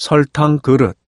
설탕 그릇.